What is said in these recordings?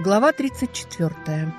Глава 34.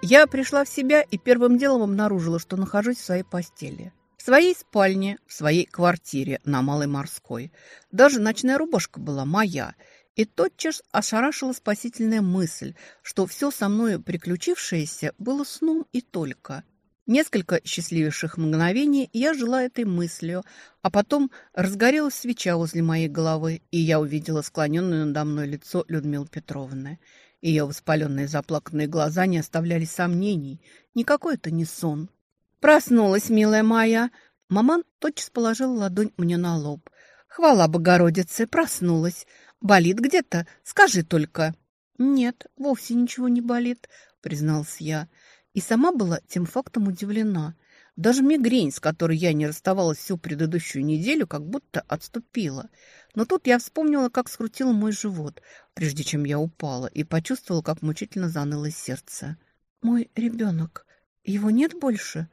Я пришла в себя и первым делом обнаружила, что нахожусь в своей постели. В своей спальне, в своей квартире на Малой Морской. Даже ночная рубашка была моя. И тотчас ошарашила спасительная мысль, что все со мною приключившееся было сном и только. Несколько счастливейших мгновений я жила этой мыслью, а потом разгорелась свеча возле моей головы, и я увидела склоненное надо мной лицо Людмилы Петровны. Ее воспаленные заплаканные глаза не оставляли сомнений. Никакой это не сон. «Проснулась, милая моя!» Маман тотчас положила ладонь мне на лоб. «Хвала Богородице, проснулась. Болит где-то? Скажи только». «Нет, вовсе ничего не болит», — призналась я и сама была тем фактом удивлена. Даже мигрень, с которой я не расставалась всю предыдущую неделю, как будто отступила. Но тут я вспомнила, как скрутило мой живот, прежде чем я упала, и почувствовала, как мучительно заныло сердце. «Мой ребенок, его нет больше?»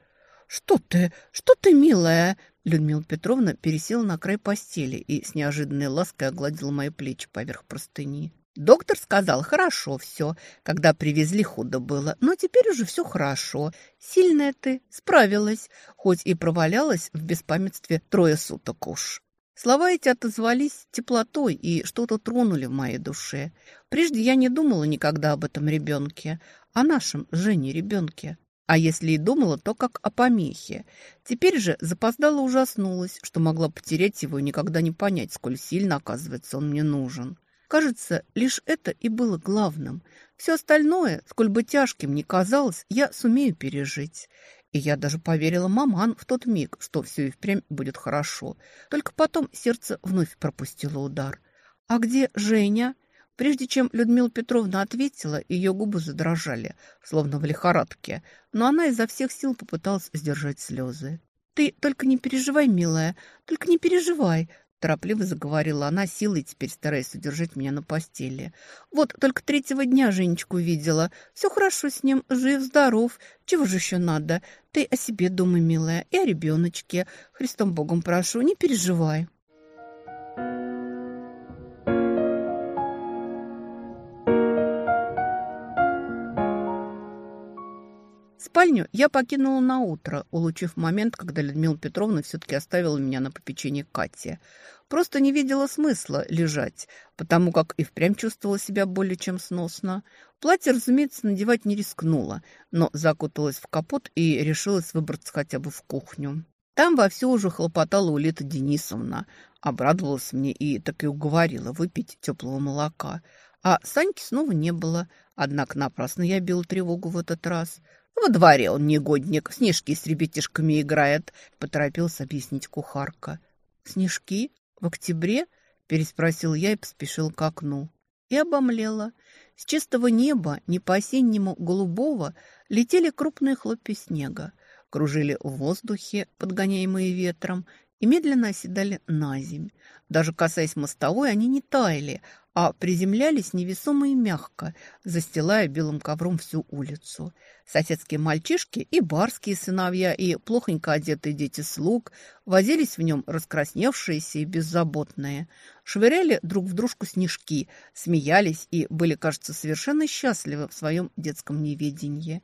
«Что ты? Что ты, милая?» Людмила Петровна пересела на край постели и с неожиданной лаской огладила мои плечи поверх простыни. Доктор сказал, хорошо все. Когда привезли, худо было. Но теперь уже все хорошо. Сильная ты, справилась. Хоть и провалялась в беспамятстве трое суток уж. Слова эти отозвались теплотой и что-то тронули в моей душе. Прежде я не думала никогда об этом ребенке, о нашем Жене ребенке. А если и думала, то как о помехе. Теперь же запоздала ужаснулась, что могла потерять его и никогда не понять, сколь сильно, оказывается, он мне нужен. Кажется, лишь это и было главным. Все остальное, сколь бы тяжким ни казалось, я сумею пережить. И я даже поверила маман в тот миг, что все и впрямь будет хорошо. Только потом сердце вновь пропустило удар. «А где Женя?» Прежде чем Людмила Петровна ответила, ее губы задрожали, словно в лихорадке, но она изо всех сил попыталась сдержать слезы. «Ты только не переживай, милая, только не переживай», Торопливо заговорила она, силой теперь стараясь удержать меня на постели. «Вот только третьего дня Женечку видела. Все хорошо с ним, жив-здоров. Чего же еще надо? Ты о себе думай, милая, и о ребеночке. Христом Богом прошу, не переживай». Спальню я покинула на утро, улучив момент, когда Людмила Петровна все-таки оставила меня на попечении Кати. Просто не видела смысла лежать, потому как и впрямь чувствовала себя более чем сносно. Платье, разумеется, надевать не рискнула, но закуталась в капот и решилась выбраться хотя бы в кухню. Там вовсю уже хлопотала Улита Денисовна. Обрадовалась мне и так и уговорила выпить теплого молока. А Саньки снова не было. Однако напрасно я била тревогу в этот раз – «Во дворе он негодник, снежки с ребятишками играет», — поторопился объяснить кухарка. «Снежки? В октябре?» — переспросил я и поспешил к окну. И обомлела. С чистого неба, не по-осеннему голубого, летели крупные хлопья снега, кружили в воздухе, подгоняемые ветром, и медленно оседали на земь. Даже касаясь мостовой, они не таяли, а приземлялись невесомо и мягко, застилая белым ковром всю улицу. Соседские мальчишки и барские сыновья, и плохонько одетые дети слуг возились в нем раскрасневшиеся и беззаботные, швыряли друг в дружку снежки, смеялись и были, кажется, совершенно счастливы в своем детском неведении.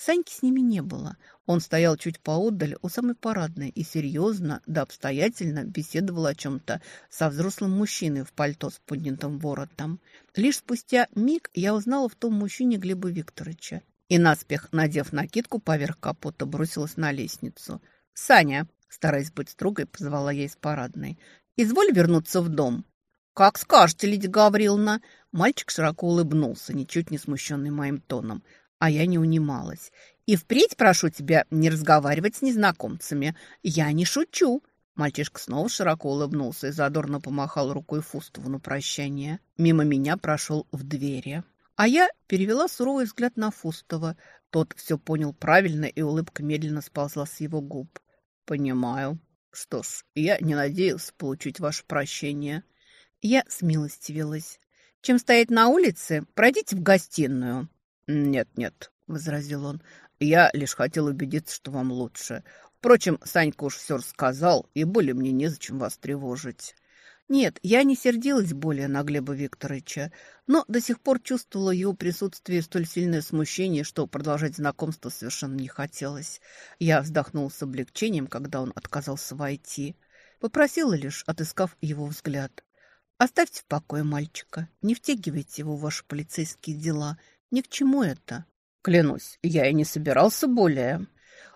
Саньки с ними не было. Он стоял чуть поодаль у самой парадной и серьезно, да обстоятельно беседовал о чем-то со взрослым мужчиной в пальто с поднятым воротом. Лишь спустя миг я узнала в том мужчине Глеба Викторовича. И наспех, надев накидку поверх капота, бросилась на лестницу. «Саня!» – стараясь быть строгой, позвала я из парадной. «Изволь вернуться в дом». «Как скажете, Лидия Гавриловна!» Мальчик широко улыбнулся, ничуть не смущенный моим тоном – а я не унималась. «И впредь прошу тебя не разговаривать с незнакомцами. Я не шучу». Мальчишка снова широко улыбнулся и задорно помахал рукой Фустову на прощание. Мимо меня прошел в двери. А я перевела суровый взгляд на Фустова. Тот все понял правильно, и улыбка медленно сползла с его губ. «Понимаю. Что ж, я не надеялся получить ваше прощение». Я смилостивилась. «Чем стоять на улице, пройдите в гостиную». «Нет-нет», — возразил он, — «я лишь хотел убедиться, что вам лучше. Впрочем, Санька уж все рассказал, и более мне незачем вас тревожить». Нет, я не сердилась более на Глеба Викторовича, но до сих пор чувствовала его присутствие столь сильное смущение, что продолжать знакомство совершенно не хотелось. Я вздохнула с облегчением, когда он отказался войти. Попросила лишь, отыскав его взгляд. «Оставьте в покое мальчика, не втягивайте его в ваши полицейские дела. Ни к чему это». «Клянусь, я и не собирался более»,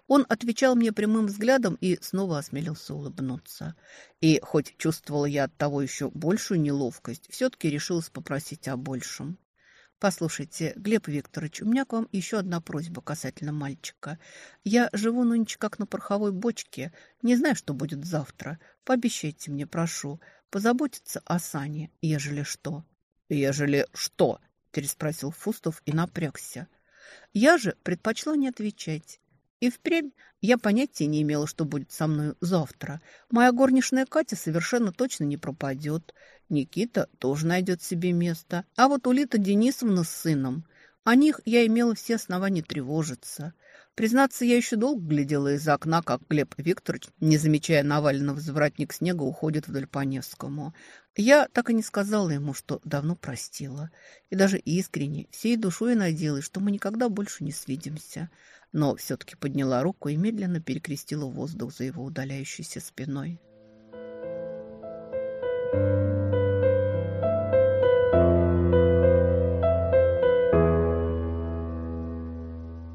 он отвечал мне прямым взглядом и снова осмелился улыбнуться. И хоть чувствовала я от того еще большую неловкость, все-таки решилась попросить о большем. «Послушайте, Глеб Викторович, у меня к вам еще одна просьба касательно мальчика. Я живу нынче как на пороховой бочке, не знаю, что будет завтра. Пообещайте мне, прошу, позаботиться о Сане, ежели что». «Ежели что?» – переспросил Фустов и напрягся. Я же предпочла не отвечать. И впрямь я понятия не имела, что будет со мной завтра. Моя горничная Катя совершенно точно не пропадет. Никита тоже найдет себе место. А вот Улита Денисовна с сыном, о них я имела все основания тревожиться. Признаться, я еще долго глядела из окна, как Глеб Викторович, не замечая наваленного завратник снега, уходит вдоль по Невскому. Я так и не сказала ему, что давно простила. И даже искренне, всей душой надеялась, что мы никогда больше не свидимся. Но все-таки подняла руку и медленно перекрестила воздух за его удаляющейся спиной.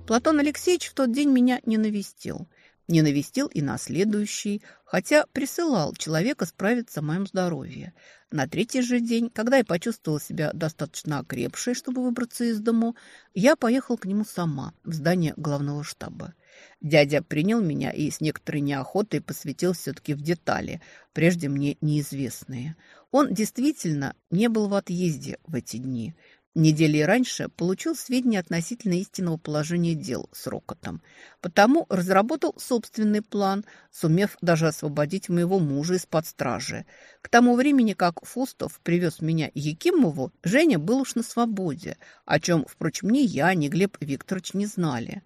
Платон Алексеевич в тот день меня не навестил. Не навестил и на следующий, хотя присылал человека справиться о моем здоровье. На третий же день, когда я почувствовала себя достаточно окрепшей, чтобы выбраться из дому, я поехал к нему сама, в здание главного штаба. Дядя принял меня и с некоторой неохотой посвятил все-таки в детали, прежде мне неизвестные. Он действительно не был в отъезде в эти дни – Недели раньше получил сведения относительно истинного положения дел с Рокотом. Потому разработал собственный план, сумев даже освободить моего мужа из-под стражи. К тому времени, как Фустов привез меня Якимову, Женя был уж на свободе, о чем, впрочем, ни я, ни Глеб Викторович не знали.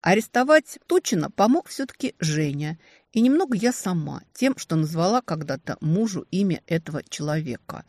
Арестовать Тучина помог все-таки Женя, и немного я сама, тем, что назвала когда-то мужу имя этого человека.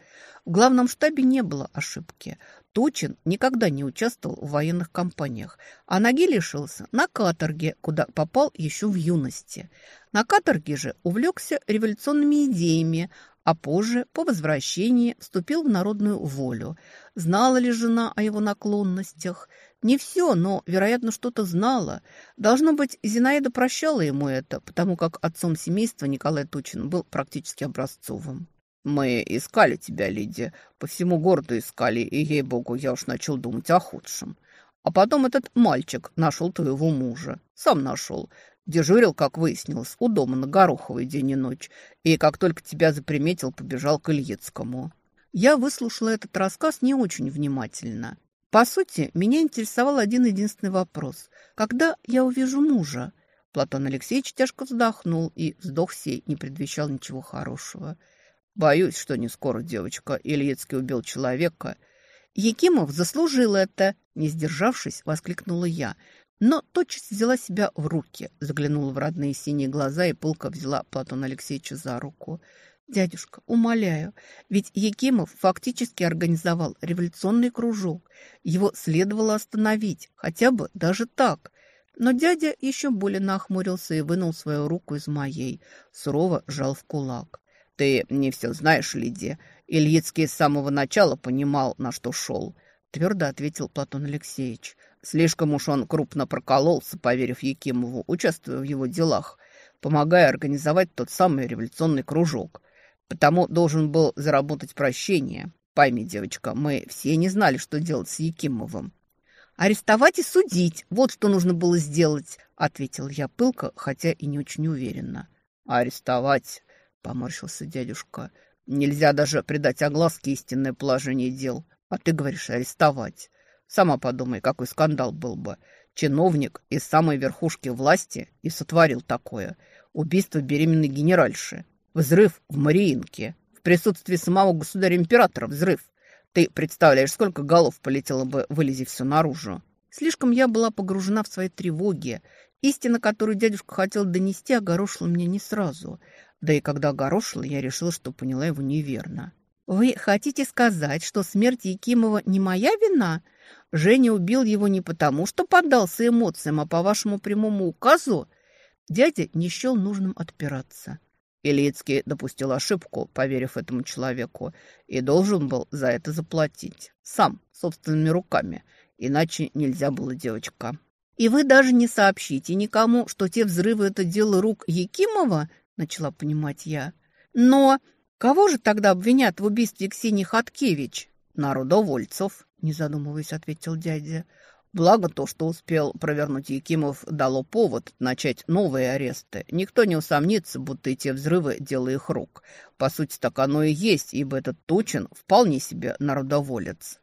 В главном штабе не было ошибки. Тучин никогда не участвовал в военных кампаниях, а ноги лишился на каторге, куда попал еще в юности. На каторге же увлекся революционными идеями, а позже, по возвращении, вступил в народную волю. Знала ли жена о его наклонностях? Не все, но, вероятно, что-то знала. Должно быть, Зинаида прощала ему это, потому как отцом семейства Николай Тучин был практически образцовым. «Мы искали тебя, Лидия, по всему городу искали, и, ей-богу, я уж начал думать о худшем. А потом этот мальчик нашел твоего мужа. Сам нашел. Дежурил, как выяснилось, у дома на Гороховой день и ночь. И как только тебя заприметил, побежал к Ильицкому». Я выслушала этот рассказ не очень внимательно. По сути, меня интересовал один единственный вопрос. Когда я увижу мужа? Платон Алексеевич тяжко вздохнул, и вздох сей не предвещал ничего хорошего. Боюсь, что не скоро, девочка. Ильицкий убил человека. Якимов заслужил это, не сдержавшись, воскликнула я. Но тотчас взяла себя в руки, заглянула в родные синие глаза и пылко взяла Платона Алексеевича за руку. «Дядюшка, умоляю, ведь Якимов фактически организовал революционный кружок. Его следовало остановить, хотя бы даже так». Но дядя еще более нахмурился и вынул свою руку из моей, сурово жал в кулак. «Ты не все знаешь, Лидия. Ильицкий с самого начала понимал, на что шел», — твердо ответил Платон Алексеевич. «Слишком уж он крупно прокололся, поверив Якимову, участвуя в его делах, помогая организовать тот самый революционный кружок. Потому должен был заработать прощение. Пойми, девочка, мы все не знали, что делать с Якимовым». «Арестовать и судить, вот что нужно было сделать», — ответил я пылко, хотя и не очень уверенно. «Арестовать?» — поморщился дядюшка. «Нельзя даже придать огласке истинное положение дел. А ты говоришь арестовать. Сама подумай, какой скандал был бы. Чиновник из самой верхушки власти и сотворил такое. Убийство беременной генеральши. Взрыв в Мариинке. В присутствии самого государя-императора взрыв. Ты представляешь, сколько голов полетело бы, вылези все наружу. Слишком я была погружена в свои тревоги. Истина, которую дядюшка хотел донести, огорошила меня не сразу. Да и когда горошила, я решила, что поняла его неверно. «Вы хотите сказать, что смерть Якимова не моя вина? Женя убил его не потому, что поддался эмоциям, а по вашему прямому указу?» Дядя не счел нужным отпираться. Ильицкий допустил ошибку, поверив этому человеку, и должен был за это заплатить. Сам, собственными руками. Иначе нельзя было, девочка. «И вы даже не сообщите никому, что те взрывы – это дело рук Якимова?» – начала понимать я. «Но кого же тогда обвинят в убийстве Ксении Хаткевич?» «Народовольцев», – не задумываясь, ответил дядя. Благо то, что успел провернуть Якимов, дало повод начать новые аресты. Никто не усомнится, будто эти взрывы – дело их рук. По сути, так оно и есть, ибо этот Тучин вполне себе народоволец.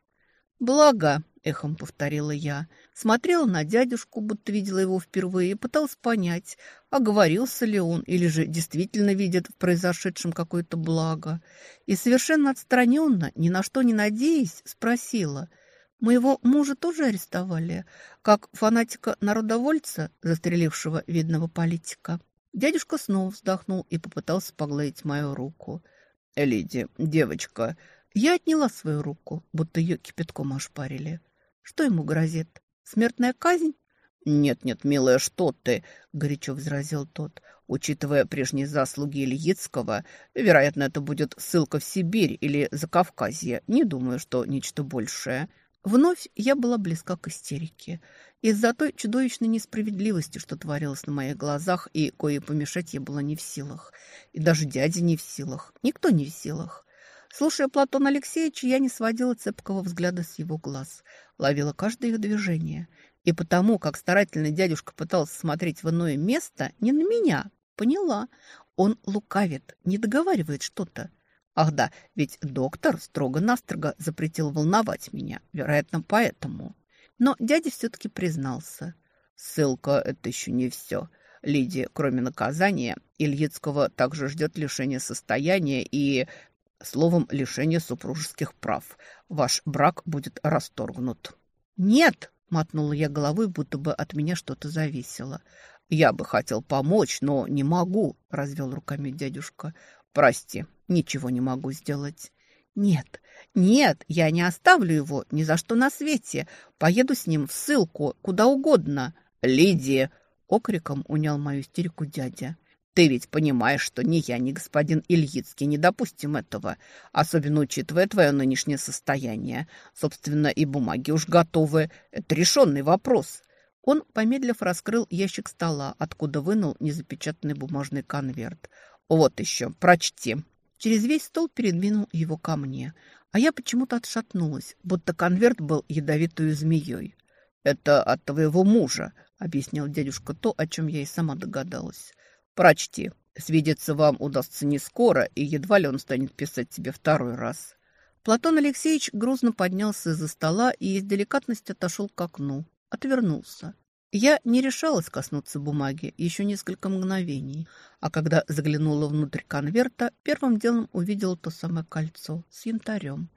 «Благо», – эхом повторила я, смотрела на дядюшку, будто видела его впервые, и пыталась понять, оговорился ли он или же действительно видит в произошедшем какое-то благо. И совершенно отстраненно, ни на что не надеясь, спросила – Моего мужа тоже арестовали, как фанатика-народовольца, застрелившего видного политика. Дядюшка снова вздохнул и попытался погладить мою руку. «Лиди, девочка...» Я отняла свою руку, будто ее кипятком ошпарили. Что ему грозит? Смертная казнь? «Нет-нет, милая, что ты?» – горячо возразил тот. «Учитывая прежние заслуги Ильицкого, вероятно, это будет ссылка в Сибирь или Закавказье. Не думаю, что нечто большее». Вновь я была близка к истерике. Из-за той чудовищной несправедливости, что творилось на моих глазах, и кое помешать я была не в силах. И даже дядя не в силах. Никто не в силах. Слушая Платона Алексеевича, я не сводила цепкого взгляда с его глаз. Ловила каждое их движение. И потому, как старательно дядюшка пытался смотреть в иное место, не на меня, поняла. Он лукавит, не договаривает что-то. Ах да, ведь доктор строго-настрого запретил волновать меня, вероятно, поэтому. Но дядя все-таки признался. Ссылка – это еще не все. Лидия, кроме наказания, Ильицкого также ждет лишение состояния и, словом, лишение супружеских прав. Ваш брак будет расторгнут. «Нет!» – мотнула я головой, будто бы от меня что-то зависело. «Я бы хотел помочь, но не могу», – развел руками дядюшка. Прости, ничего не могу сделать. Нет, нет, я не оставлю его ни за что на свете. Поеду с ним в ссылку, куда угодно. Лидия! Окриком унял мою истерику дядя. Ты ведь понимаешь, что ни я, ни господин Ильицкий не допустим этого, особенно учитывая твое нынешнее состояние. Собственно, и бумаги уж готовы. Это решенный вопрос. Он, помедлив, раскрыл ящик стола, откуда вынул незапечатанный бумажный конверт. «Вот еще, прочти». Через весь стол передвинул его ко мне, а я почему-то отшатнулась, будто конверт был ядовитую змеей. «Это от твоего мужа», — объяснил дядюшка то, о чем я и сама догадалась. «Прочти. Свидеться вам удастся не скоро, и едва ли он станет писать тебе второй раз». Платон Алексеевич грузно поднялся из-за стола и из деликатности отошел к окну. Отвернулся. Я не решалась коснуться бумаги еще несколько мгновений, а когда заглянула внутрь конверта, первым делом увидела то самое кольцо с янтарем.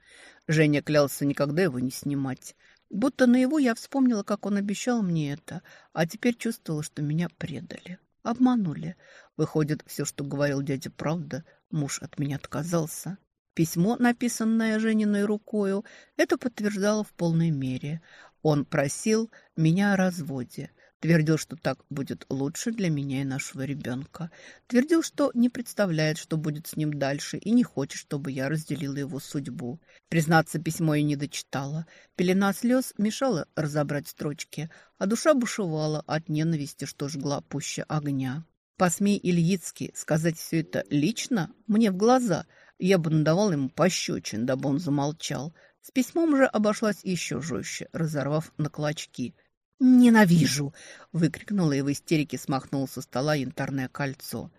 Женя клялся никогда его не снимать. Будто на его я вспомнила, как он обещал мне это, а теперь чувствовала, что меня предали. Обманули. Выходит, все, что говорил дядя, правда. Муж от меня отказался. Письмо, написанное Жениной рукою, это подтверждало в полной мере. Он просил меня о разводе. Твердил, что так будет лучше для меня и нашего ребенка. Твердил, что не представляет, что будет с ним дальше, и не хочет, чтобы я разделила его судьбу. Признаться, письмо я не дочитала. Пелена слез мешала разобрать строчки, а душа бушевала от ненависти, что жгла пуще огня. Посмей Ильицкий сказать все это лично, мне в глаза, я бы надавал ему пощечин, дабы он замолчал. С письмом же обошлась еще жестче, разорвав на клочки. «Ненавижу!» — выкрикнула и в истерике смахнула со стола янтарное кольцо.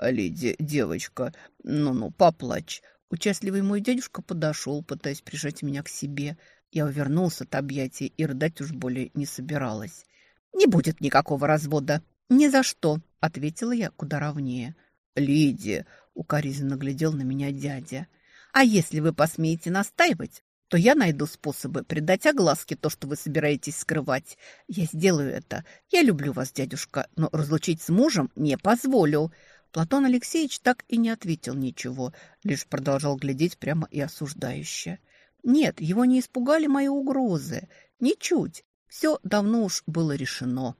«Леди, девочка, ну-ну, поплачь!» Участливый мой дядюшка подошел, пытаясь прижать меня к себе. Я увернулся от объятий и рыдать уж более не собиралась. «Не будет никакого развода!» «Ни за что!» — ответила я куда ровнее. «Лидия!» — укоризненно глядел на меня дядя. «А если вы посмеете настаивать, то я найду способы придать огласке то, что вы собираетесь скрывать. Я сделаю это. Я люблю вас, дядюшка, но разлучить с мужем не позволю». Платон Алексеевич так и не ответил ничего, лишь продолжал глядеть прямо и осуждающе. Нет, его не испугали мои угрозы. Ничуть. Все давно уж было решено.